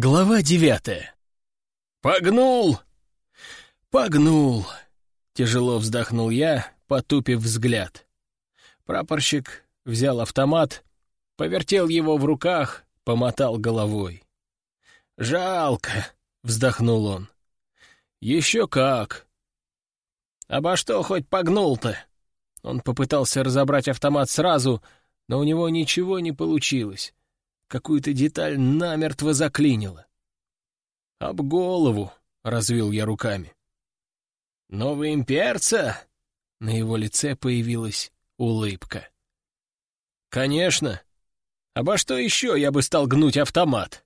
Глава девятая. «Погнул!» «Погнул!» — тяжело вздохнул я, потупив взгляд. Прапорщик взял автомат, повертел его в руках, помотал головой. «Жалко!» — вздохнул он. «Еще как!» «Обо что хоть погнул-то?» Он попытался разобрать автомат сразу, но у него ничего не получилось. Какую-то деталь намертво заклинило. «Об голову!» — развил я руками. «Новый имперца?» На его лице появилась улыбка. «Конечно. Обо что еще я бы стал гнуть автомат?»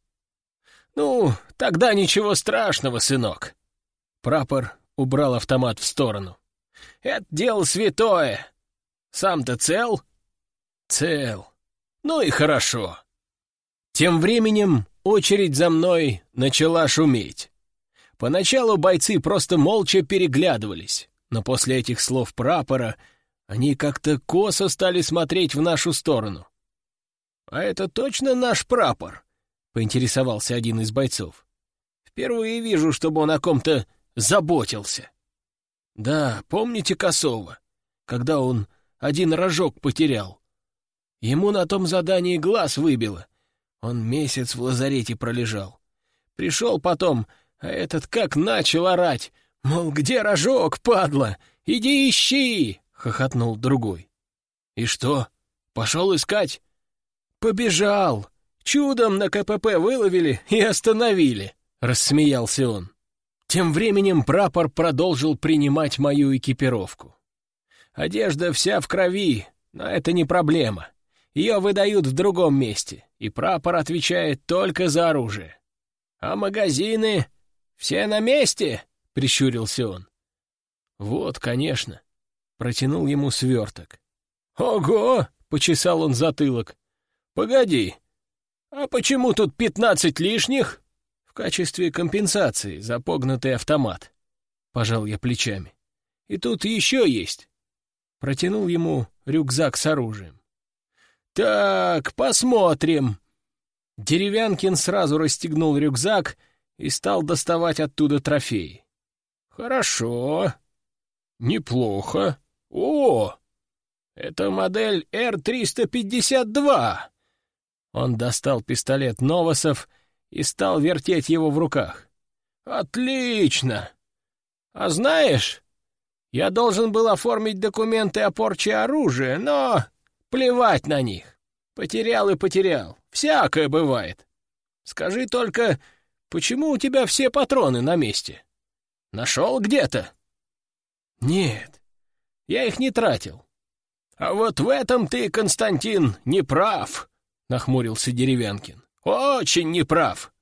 «Ну, тогда ничего страшного, сынок». Прапор убрал автомат в сторону. «Это дело святое. Сам-то цел?» «Цел. Ну и хорошо. Тем временем очередь за мной начала шуметь. Поначалу бойцы просто молча переглядывались, но после этих слов прапора они как-то косо стали смотреть в нашу сторону. «А это точно наш прапор?» — поинтересовался один из бойцов. «Впервые вижу, чтобы он о ком-то заботился». «Да, помните Косова, когда он один рожок потерял? Ему на том задании глаз выбило, он месяц в лазарете пролежал. Пришел потом, а этот как начал орать. Мол, где рожок, падла? Иди ищи! — хохотнул другой. И что, пошел искать? Побежал. Чудом на КПП выловили и остановили, — рассмеялся он. Тем временем прапор продолжил принимать мою экипировку. Одежда вся в крови, но это не проблема. Ее выдают в другом месте, и прапор отвечает только за оружие. «А магазины все на месте?» — прищурился он. «Вот, конечно». Протянул ему сверток. «Ого!» — почесал он затылок. «Погоди, а почему тут пятнадцать лишних?» «В качестве компенсации за погнутый автомат», — пожал я плечами. «И тут еще есть». Протянул ему рюкзак с оружием. «Так, посмотрим». Деревянкин сразу расстегнул рюкзак и стал доставать оттуда трофеи. «Хорошо. Неплохо. О, это модель Р-352!» Он достал пистолет Новосов и стал вертеть его в руках. «Отлично! А знаешь, я должен был оформить документы о порче оружия, но Плевать на них. Потерял и потерял. Всякое бывает. Скажи только, почему у тебя все патроны на месте? Нашел где-то? Нет, я их не тратил. А вот в этом ты, Константин, не прав, — нахмурился Деревянкин. Очень не прав.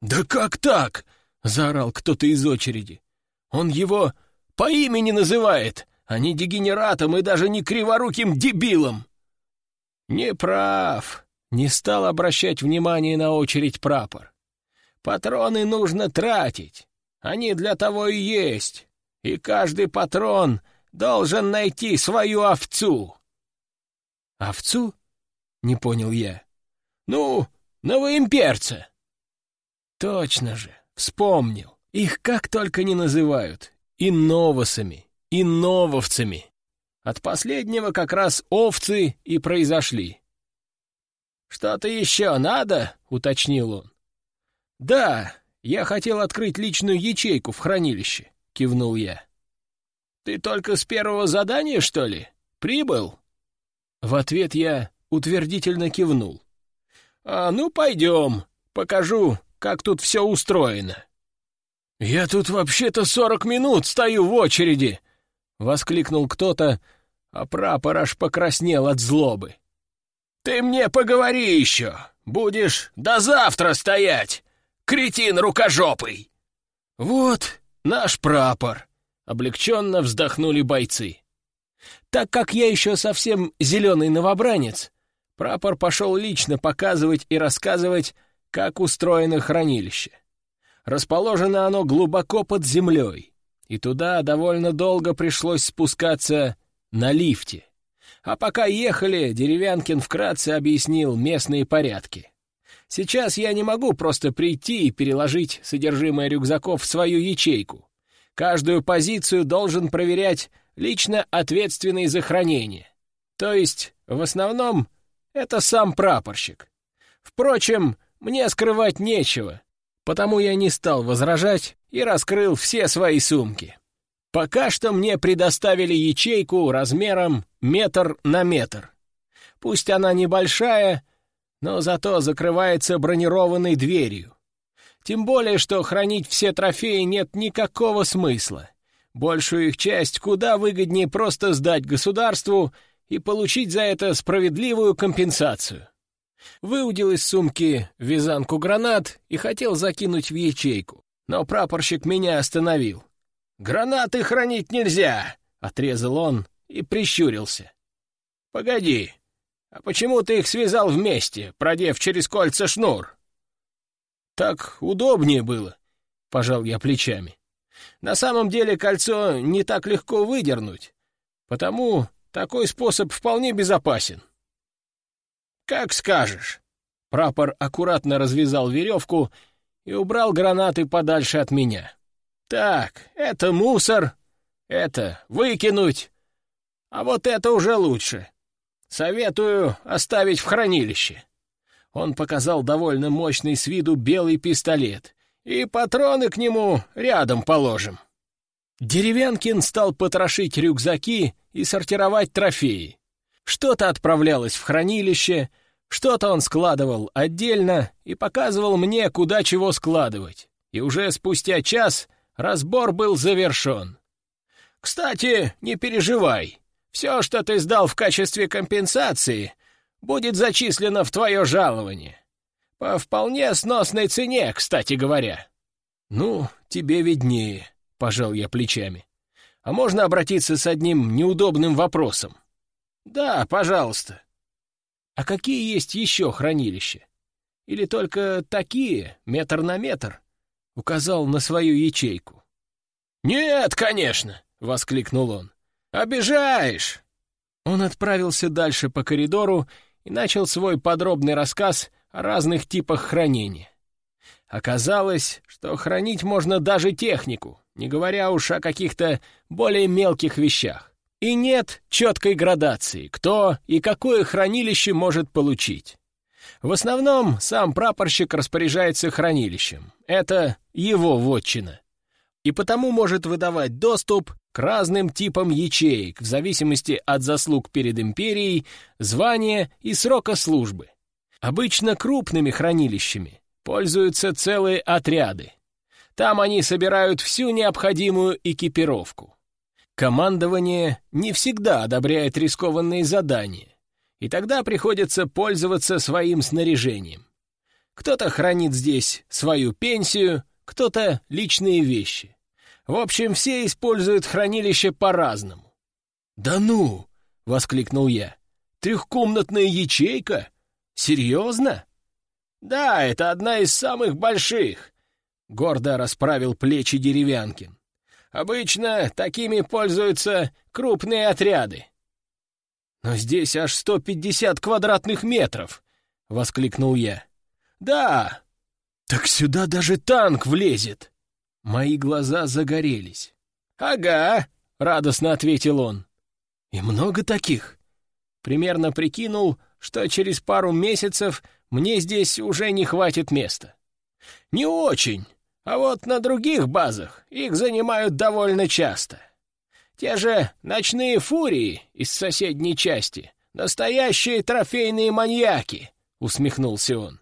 Да как так? — заорал кто-то из очереди. Он его по имени называет, а не дегенератом и даже не криворуким дебилом. «Не прав», — не стал обращать внимание на очередь прапор. «Патроны нужно тратить. Они для того и есть. И каждый патрон должен найти свою овцу». «Овцу?» — не понял я. «Ну, новоимперца». «Точно же, вспомнил. Их как только не называют. И новосами, и нововцами. От последнего как раз овцы и произошли. «Что-то еще надо?» — уточнил он. «Да, я хотел открыть личную ячейку в хранилище», — кивнул я. «Ты только с первого задания, что ли? Прибыл?» В ответ я утвердительно кивнул. «А ну, пойдем, покажу, как тут все устроено». «Я тут вообще-то сорок минут стою в очереди!» Воскликнул кто-то, а прапор аж покраснел от злобы. «Ты мне поговори еще! Будешь до завтра стоять, кретин рукожопый!» «Вот наш прапор!» — облегченно вздохнули бойцы. Так как я еще совсем зеленый новобранец, прапор пошел лично показывать и рассказывать, как устроено хранилище. Расположено оно глубоко под землей, и туда довольно долго пришлось спускаться на лифте. А пока ехали, Деревянкин вкратце объяснил местные порядки. Сейчас я не могу просто прийти и переложить содержимое рюкзаков в свою ячейку. Каждую позицию должен проверять лично ответственный за хранение. То есть, в основном, это сам прапорщик. Впрочем, мне скрывать нечего, потому я не стал возражать и раскрыл все свои сумки. Пока что мне предоставили ячейку размером метр на метр. Пусть она небольшая, но зато закрывается бронированной дверью. Тем более, что хранить все трофеи нет никакого смысла. Большую их часть куда выгоднее просто сдать государству и получить за это справедливую компенсацию. Выудил из сумки вязанку гранат и хотел закинуть в ячейку, но прапорщик меня остановил. «Гранаты хранить нельзя!» — отрезал он и прищурился. «Погоди, а почему ты их связал вместе, продев через кольца шнур?» «Так удобнее было», — пожал я плечами. «На самом деле кольцо не так легко выдернуть, потому такой способ вполне безопасен». «Как скажешь». Прапор аккуратно развязал веревку и убрал гранаты подальше от меня. Так, это мусор, это выкинуть, а вот это уже лучше. Советую оставить в хранилище. Он показал довольно мощный с виду белый пистолет, и патроны к нему рядом положим. Деревянкин стал потрошить рюкзаки и сортировать трофеи. Что-то отправлялось в хранилище, что-то он складывал отдельно и показывал мне, куда чего складывать. И уже спустя час Разбор был завершен. «Кстати, не переживай. Все, что ты сдал в качестве компенсации, будет зачислено в твое жалование. По вполне сносной цене, кстати говоря». «Ну, тебе виднее», — пожал я плечами. «А можно обратиться с одним неудобным вопросом?» «Да, пожалуйста». «А какие есть еще хранилища? Или только такие, метр на метр?» указал на свою ячейку. «Нет, конечно!» — воскликнул он. «Обижаешь!» Он отправился дальше по коридору и начал свой подробный рассказ о разных типах хранения. Оказалось, что хранить можно даже технику, не говоря уж о каких-то более мелких вещах. И нет четкой градации, кто и какое хранилище может получить. В основном сам прапорщик распоряжается хранилищем. Это его вотчина. И потому может выдавать доступ к разным типам ячеек в зависимости от заслуг перед империей, звания и срока службы. Обычно крупными хранилищами пользуются целые отряды. Там они собирают всю необходимую экипировку. Командование не всегда одобряет рискованные задания, и тогда приходится пользоваться своим снаряжением. Кто-то хранит здесь свою пенсию, кто-то личные вещи. В общем, все используют хранилище по-разному. «Да ну!» — воскликнул я. «Трехкомнатная ячейка? Серьезно?» «Да, это одна из самых больших», — гордо расправил плечи Деревянкин. «Обычно такими пользуются крупные отряды. «Но здесь аж сто пятьдесят квадратных метров!» — воскликнул я. «Да! Так сюда даже танк влезет!» Мои глаза загорелись. «Ага!» — радостно ответил он. «И много таких?» Примерно прикинул, что через пару месяцев мне здесь уже не хватит места. «Не очень, а вот на других базах их занимают довольно часто. Те же ночные фурии из соседней части. Настоящие трофейные маньяки, — усмехнулся он.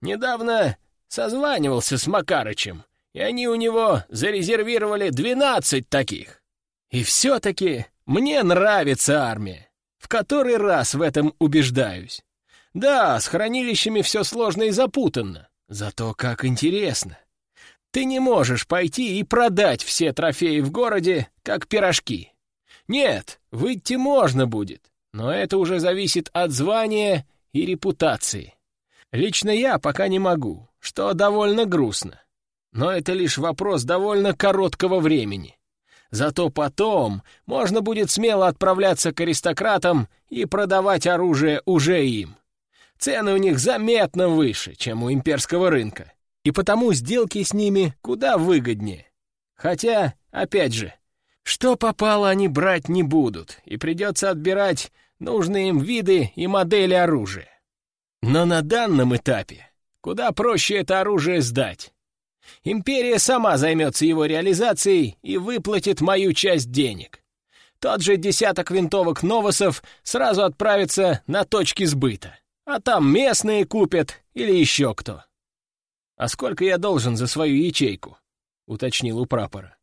Недавно созванивался с Макарычем, и они у него зарезервировали двенадцать таких. И все-таки мне нравится армия. В который раз в этом убеждаюсь. Да, с хранилищами все сложно и запутанно, зато как интересно. Ты не можешь пойти и продать все трофеи в городе, как пирожки. Нет, выйти можно будет, но это уже зависит от звания и репутации. Лично я пока не могу, что довольно грустно. Но это лишь вопрос довольно короткого времени. Зато потом можно будет смело отправляться к аристократам и продавать оружие уже им. Цены у них заметно выше, чем у имперского рынка, и потому сделки с ними куда выгоднее. Хотя, опять же, что попало они брать не будут, и придется отбирать нужные им виды и модели оружия. Но на данном этапе куда проще это оружие сдать. Империя сама займется его реализацией и выплатит мою часть денег. Тот же десяток винтовок «Новосов» сразу отправится на точки сбыта, а там местные купят или еще кто. «А сколько я должен за свою ячейку?» — уточнил у прапора.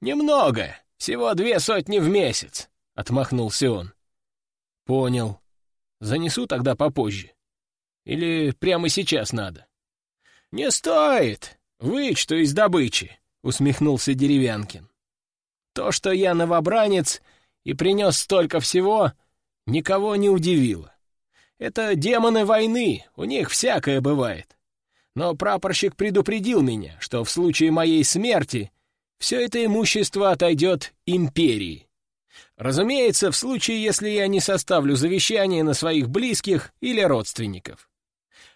«Немного, всего две сотни в месяц», — отмахнулся он. «Понял. Занесу тогда попозже. Или прямо сейчас надо?» «Не стоит. Вычту из добычи», — усмехнулся Деревянкин. «То, что я новобранец и принес столько всего, никого не удивило. Это демоны войны, у них всякое бывает. Но прапорщик предупредил меня, что в случае моей смерти все это имущество отойдет империи. Разумеется, в случае, если я не составлю завещание на своих близких или родственников.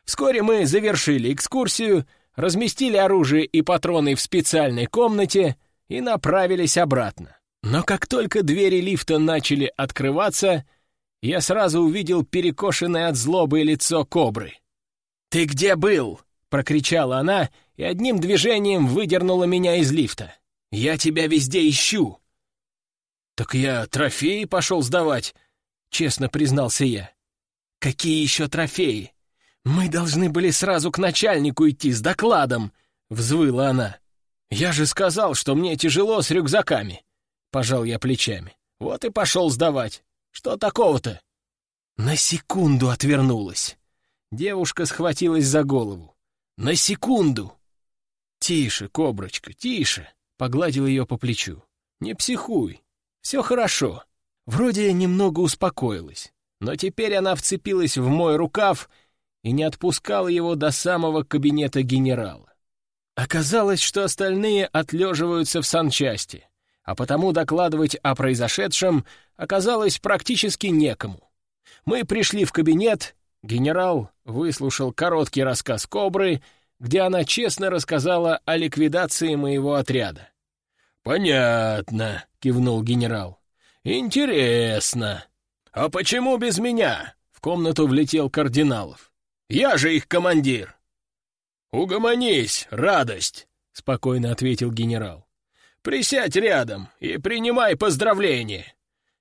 Вскоре мы завершили экскурсию, разместили оружие и патроны в специальной комнате и направились обратно. Но как только двери лифта начали открываться, я сразу увидел перекошенное от злобы лицо кобры. «Ты где был?» — прокричала она и одним движением выдернула меня из лифта. «Я тебя везде ищу!» «Так я трофеи пошел сдавать», — честно признался я. «Какие еще трофеи? Мы должны были сразу к начальнику идти с докладом», — взвыла она. «Я же сказал, что мне тяжело с рюкзаками», — пожал я плечами. «Вот и пошел сдавать. Что такого-то?» На секунду отвернулась. Девушка схватилась за голову. «На секунду!» «Тише, коброчка, тише!» — погладил ее по плечу. «Не психуй. Все хорошо. Вроде немного успокоилась, но теперь она вцепилась в мой рукав и не отпускала его до самого кабинета генерала. Оказалось, что остальные отлеживаются в санчасти, а потому докладывать о произошедшем оказалось практически некому. Мы пришли в кабинет, генерал выслушал короткий рассказ Кобры, где она честно рассказала о ликвидации моего отряда. «Понятно», — кивнул генерал. «Интересно. А почему без меня?» — в комнату влетел Кардиналов. «Я же их командир». «Угомонись, радость», — спокойно ответил генерал. «Присядь рядом и принимай поздравления.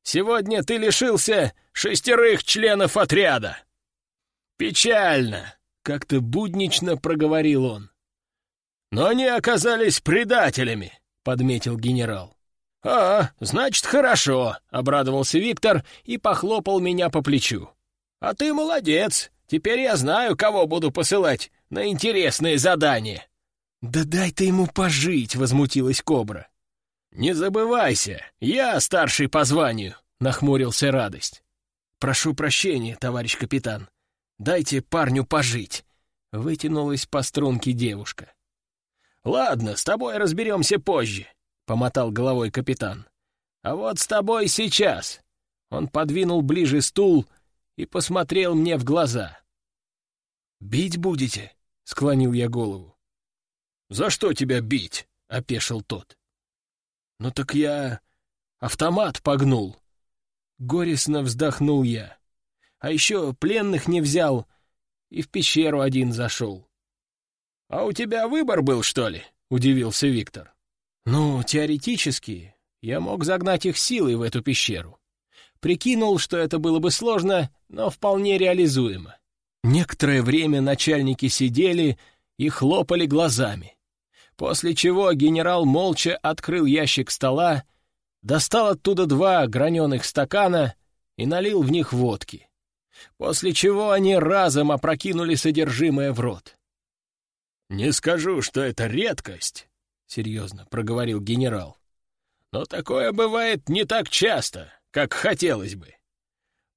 Сегодня ты лишился шестерых членов отряда». «Печально», — как-то буднично проговорил он. «Но они оказались предателями», — подметил генерал. «А, значит, хорошо», — обрадовался Виктор и похлопал меня по плечу. «А ты молодец. Теперь я знаю, кого буду посылать на интересные задания». «Да дай ты ему пожить», — возмутилась Кобра. «Не забывайся, я старший по званию», — нахмурился Радость. «Прошу прощения, товарищ капитан. Дайте парню пожить», — вытянулась по струнке девушка. «Ладно, с тобой разберемся позже», — помотал головой капитан. «А вот с тобой сейчас». Он подвинул ближе стул и посмотрел мне в глаза. «Бить будете?» — склонил я голову. «За что тебя бить?» — опешил тот. «Ну так я автомат погнул». Горестно вздохнул я. А еще пленных не взял и в пещеру один зашел. «А у тебя выбор был, что ли?» — удивился Виктор. «Ну, теоретически, я мог загнать их силой в эту пещеру. Прикинул, что это было бы сложно, но вполне реализуемо. Некоторое время начальники сидели и хлопали глазами. После чего генерал молча открыл ящик стола, достал оттуда два граненых стакана и налил в них водки. После чего они разом опрокинули содержимое в рот. «Не скажу, что это редкость», — серьезно проговорил генерал. «Но такое бывает не так часто, как хотелось бы.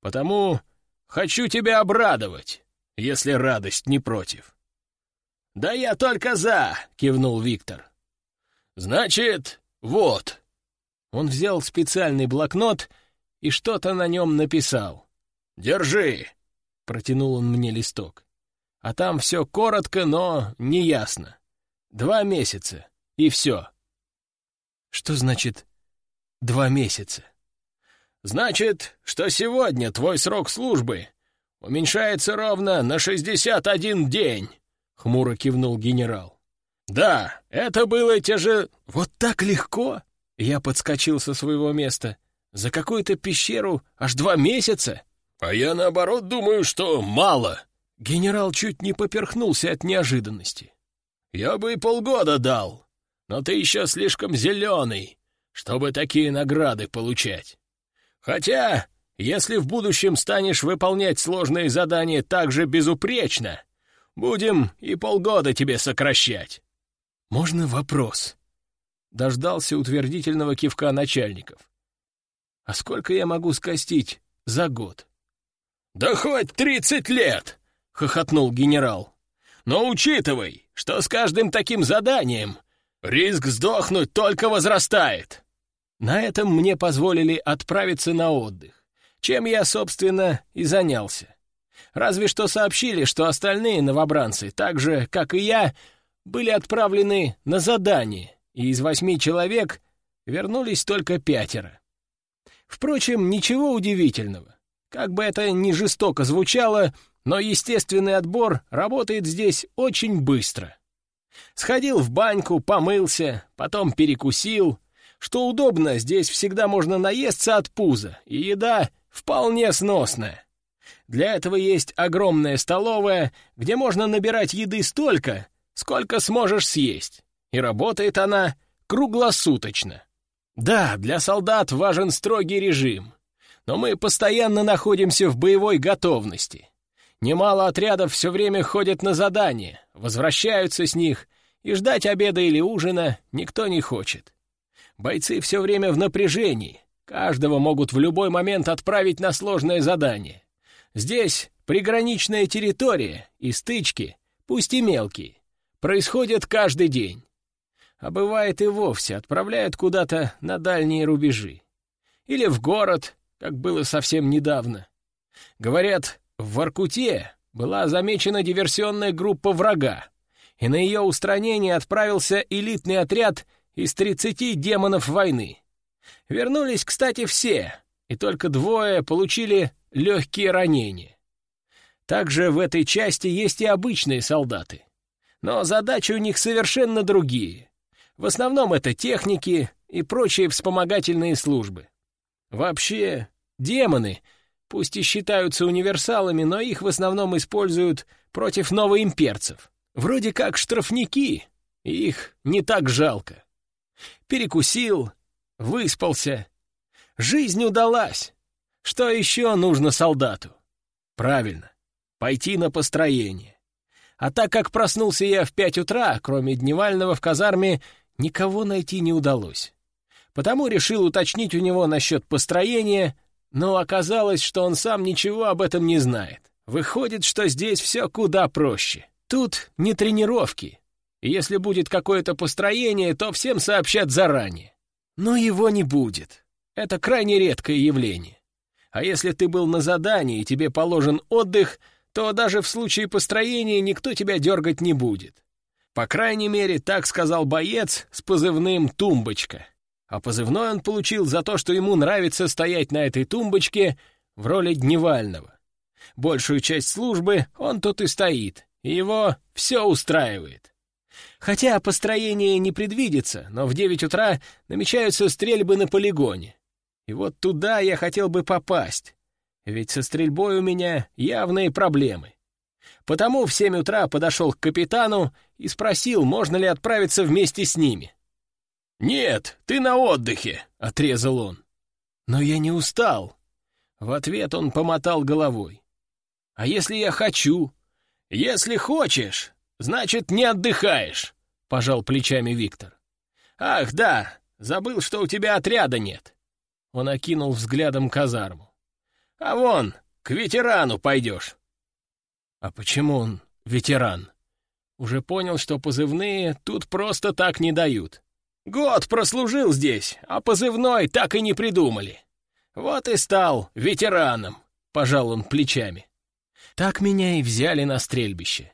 Потому хочу тебя обрадовать, если радость не против». «Да я только за!» — кивнул Виктор. «Значит, вот». Он взял специальный блокнот и что-то на нем написал. «Держи. — протянул он мне листок. «А там все коротко, но неясно. Два месяца, и все». «Что значит два месяца?» «Значит, что сегодня твой срок службы уменьшается ровно на шестьдесят один день», — хмуро кивнул генерал. «Да, это было тяже... Вот так легко!» Я подскочил со своего места. «За какую-то пещеру аж два месяца?» «А я, наоборот, думаю, что мало». Генерал чуть не поперхнулся от неожиданности. «Я бы и полгода дал, но ты еще слишком зеленый, чтобы такие награды получать. Хотя, если в будущем станешь выполнять сложные задания так же безупречно, будем и полгода тебе сокращать». «Можно вопрос?» Дождался утвердительного кивка начальников. «А сколько я могу скостить за год?» «Да хоть тридцать лет!» — хохотнул генерал. «Но учитывай, что с каждым таким заданием риск сдохнуть только возрастает». На этом мне позволили отправиться на отдых, чем я, собственно, и занялся. Разве что сообщили, что остальные новобранцы, так же, как и я, были отправлены на задание, и из восьми человек вернулись только пятеро. Впрочем, ничего удивительного. Как бы это ни жестоко звучало, но естественный отбор работает здесь очень быстро. Сходил в баньку, помылся, потом перекусил. Что удобно, здесь всегда можно наесться от пуза, и еда вполне сносная. Для этого есть огромная столовая, где можно набирать еды столько, сколько сможешь съесть. И работает она круглосуточно. Да, для солдат важен строгий режим но мы постоянно находимся в боевой готовности. Немало отрядов все время ходят на задания, возвращаются с них, и ждать обеда или ужина никто не хочет. Бойцы все время в напряжении, каждого могут в любой момент отправить на сложное задание. Здесь приграничная территория, и стычки, пусть и мелкие, происходят каждый день. А бывает и вовсе отправляют куда-то на дальние рубежи. Или в город, как было совсем недавно. Говорят, в Воркуте была замечена диверсионная группа врага, и на ее устранение отправился элитный отряд из 30 демонов войны. Вернулись, кстати, все, и только двое получили легкие ранения. Также в этой части есть и обычные солдаты. Но задачи у них совершенно другие. В основном это техники и прочие вспомогательные службы. Вообще, Демоны, пусть и считаются универсалами, но их в основном используют против новоимперцев. Вроде как штрафники, их не так жалко. Перекусил, выспался. Жизнь удалась. Что еще нужно солдату? Правильно, пойти на построение. А так как проснулся я в пять утра, кроме Дневального в казарме, никого найти не удалось. Потому решил уточнить у него насчет построения но оказалось, что он сам ничего об этом не знает. Выходит, что здесь все куда проще. Тут не тренировки. Если будет какое-то построение, то всем сообщат заранее. Но его не будет. Это крайне редкое явление. А если ты был на задании и тебе положен отдых, то даже в случае построения никто тебя дергать не будет. По крайней мере, так сказал боец с позывным «Тумбочка» а позывной он получил за то, что ему нравится стоять на этой тумбочке в роли дневального. Большую часть службы он тут и стоит, и его все устраивает. Хотя построение не предвидится, но в девять утра намечаются стрельбы на полигоне. И вот туда я хотел бы попасть, ведь со стрельбой у меня явные проблемы. Потому в семь утра подошел к капитану и спросил, можно ли отправиться вместе с ними. «Нет, ты на отдыхе», — отрезал он. «Но я не устал». В ответ он помотал головой. «А если я хочу?» «Если хочешь, значит, не отдыхаешь», — пожал плечами Виктор. «Ах, да, забыл, что у тебя отряда нет». Он окинул взглядом казарму. «А вон, к ветерану пойдешь». «А почему он ветеран?» Уже понял, что позывные тут просто так не дают. Год прослужил здесь, а позывной так и не придумали. Вот и стал ветераном, — пожал он плечами. Так меня и взяли на стрельбище.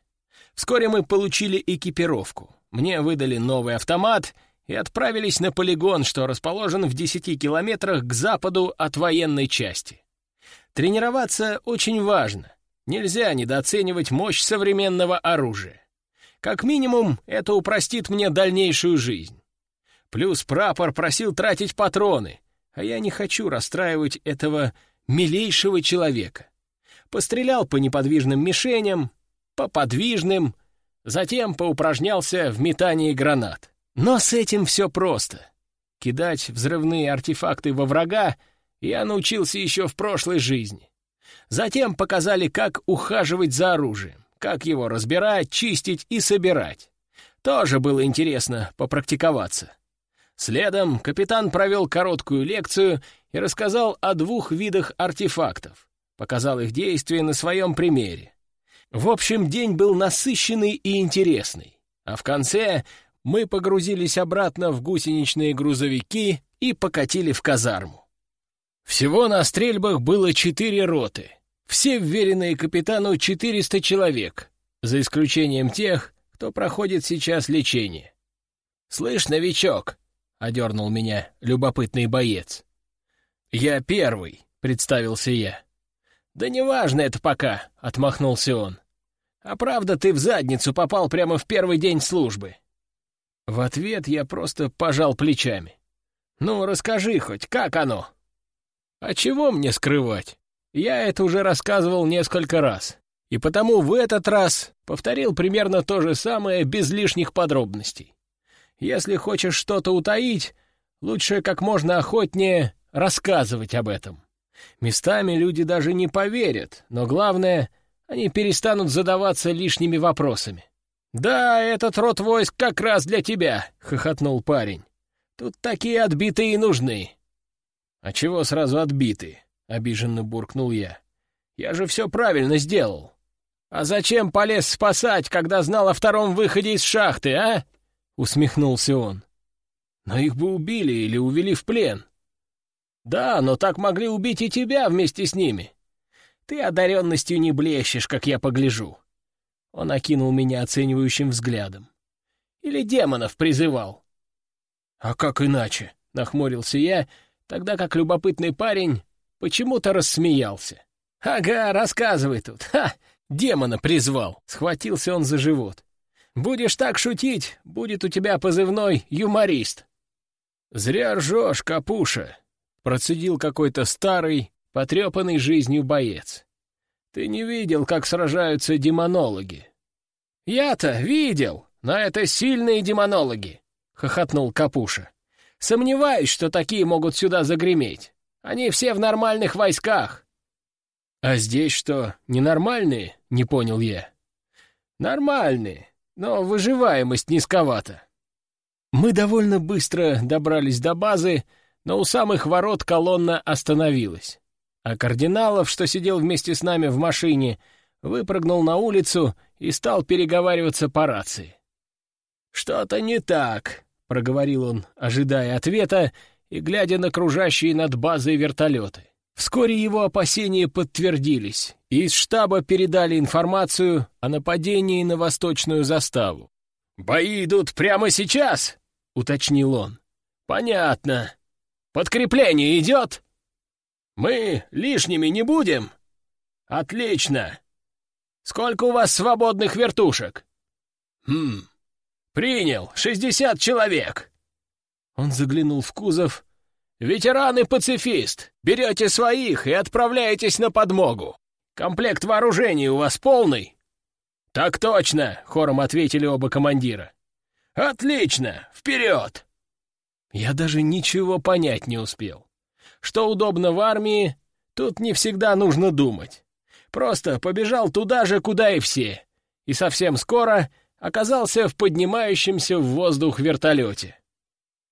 Вскоре мы получили экипировку. Мне выдали новый автомат и отправились на полигон, что расположен в 10 километрах к западу от военной части. Тренироваться очень важно. Нельзя недооценивать мощь современного оружия. Как минимум, это упростит мне дальнейшую жизнь. Плюс прапор просил тратить патроны, а я не хочу расстраивать этого милейшего человека. Пострелял по неподвижным мишеням, по подвижным, затем поупражнялся в метании гранат. Но с этим все просто. Кидать взрывные артефакты во врага я научился еще в прошлой жизни. Затем показали, как ухаживать за оружием, как его разбирать, чистить и собирать. Тоже было интересно попрактиковаться. Следом капитан провел короткую лекцию и рассказал о двух видах артефактов, показал их действия на своем примере. В общем, день был насыщенный и интересный, а в конце мы погрузились обратно в гусеничные грузовики и покатили в казарму. Всего на стрельбах было четыре роты, все вверенные капитану 400 человек, за исключением тех, кто проходит сейчас лечение. «Слышь, новичок, — одернул меня любопытный боец. «Я первый», — представился я. «Да неважно это пока», — отмахнулся он. «А правда, ты в задницу попал прямо в первый день службы». В ответ я просто пожал плечами. «Ну, расскажи хоть, как оно?» «А чего мне скрывать? Я это уже рассказывал несколько раз, и потому в этот раз повторил примерно то же самое без лишних подробностей. Если хочешь что-то утаить, лучше как можно охотнее рассказывать об этом. Местами люди даже не поверят, но главное, они перестанут задаваться лишними вопросами. «Да, этот род войск как раз для тебя», — хохотнул парень. «Тут такие отбитые и нужны». «А чего сразу отбитые?» — обиженно буркнул я. «Я же все правильно сделал». «А зачем полез спасать, когда знал о втором выходе из шахты, а?» Усмехнулся он. «Но их бы убили или увели в плен». «Да, но так могли убить и тебя вместе с ними. Ты одаренностью не блещешь, как я погляжу». Он окинул меня оценивающим взглядом. «Или демонов призывал?» «А как иначе?» — нахмурился я, тогда как любопытный парень почему-то рассмеялся. «Ага, рассказывай тут. Ха! Демона призвал!» — схватился он за живот. Будешь так шутить, будет у тебя позывной «юморист». «Зря ржешь, капуша», — процедил какой-то старый, потрепанный жизнью боец. «Ты не видел, как сражаются демонологи?» «Я-то видел, но это сильные демонологи», — хохотнул Капуша. «Сомневаюсь, что такие могут сюда загреметь. Они все в нормальных войсках». «А здесь что, ненормальные?» — не понял я. «Нормальные но выживаемость низковата. Мы довольно быстро добрались до базы, но у самых ворот колонна остановилась. А кардиналов, что сидел вместе с нами в машине, выпрыгнул на улицу и стал переговариваться по рации. «Что-то не так», — проговорил он, ожидая ответа и глядя на кружащие над базой вертолеты. Вскоре его опасения подтвердились, из штаба передали информацию о нападении на восточную заставу. «Бои идут прямо сейчас?» — уточнил он. «Понятно. Подкрепление идет?» «Мы лишними не будем?» «Отлично. Сколько у вас свободных вертушек?» «Хм, принял, шестьдесят человек». Он заглянул в кузов «Ветеран и пацифист, берете своих и отправляетесь на подмогу. Комплект вооружений у вас полный?» «Так точно!» — хором ответили оба командира. «Отлично! Вперед!» Я даже ничего понять не успел. Что удобно в армии, тут не всегда нужно думать. Просто побежал туда же, куда и все, и совсем скоро оказался в поднимающемся в воздух вертолете.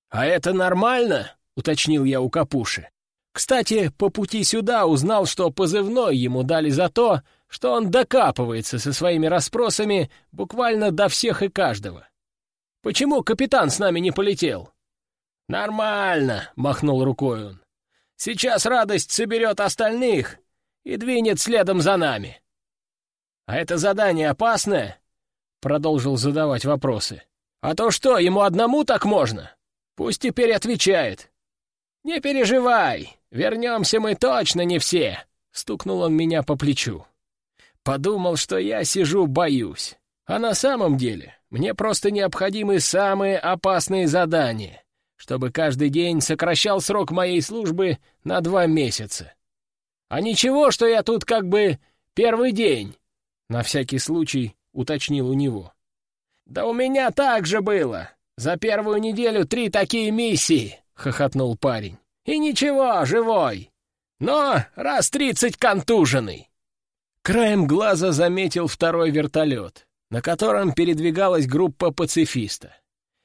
«А это нормально?» уточнил я у Капуши. Кстати, по пути сюда узнал, что позывной ему дали за то, что он докапывается со своими расспросами буквально до всех и каждого. «Почему капитан с нами не полетел?» «Нормально», — махнул рукой он. «Сейчас радость соберет остальных и двинет следом за нами». «А это задание опасное?» Продолжил задавать вопросы. «А то что, ему одному так можно? Пусть теперь отвечает». «Не переживай, вернемся мы точно не все», — стукнул он меня по плечу. Подумал, что я сижу, боюсь. А на самом деле мне просто необходимы самые опасные задания, чтобы каждый день сокращал срок моей службы на два месяца. А ничего, что я тут как бы первый день, на всякий случай уточнил у него. «Да у меня так же было. За первую неделю три такие миссии», — хохотнул парень. «И ничего, живой. Но раз тридцать контуженный». Краем глаза заметил второй вертолет, на котором передвигалась группа пацифиста.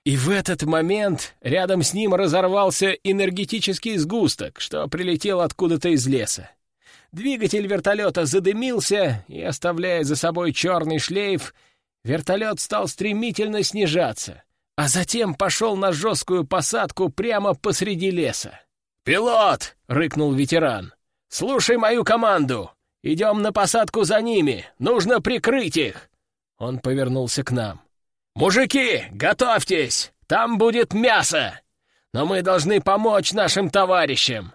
И в этот момент рядом с ним разорвался энергетический сгусток, что прилетел откуда-то из леса. Двигатель вертолета задымился, и, оставляя за собой черный шлейф, вертолет стал стремительно снижаться, а затем пошел на жесткую посадку прямо посреди леса. «Пилот!» — рыкнул ветеран. «Слушай мою команду! Идем на посадку за ними! Нужно прикрыть их!» Он повернулся к нам. «Мужики, готовьтесь! Там будет мясо! Но мы должны помочь нашим товарищам!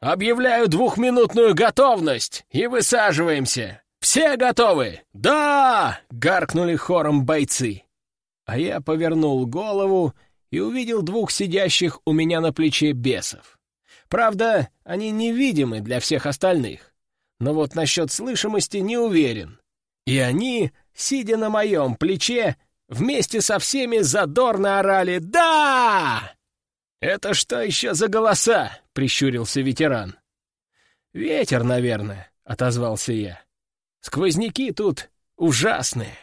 Объявляю двухминутную готовность и высаживаемся! Все готовы? Да!» — гаркнули хором бойцы. А я повернул голову и увидел двух сидящих у меня на плече бесов. Правда, они невидимы для всех остальных но вот насчет слышимости не уверен. И они, сидя на моем плече, вместе со всеми задорно орали «Да!» «Это что еще за голоса?» — прищурился ветеран. «Ветер, наверное», — отозвался я. «Сквозняки тут ужасные».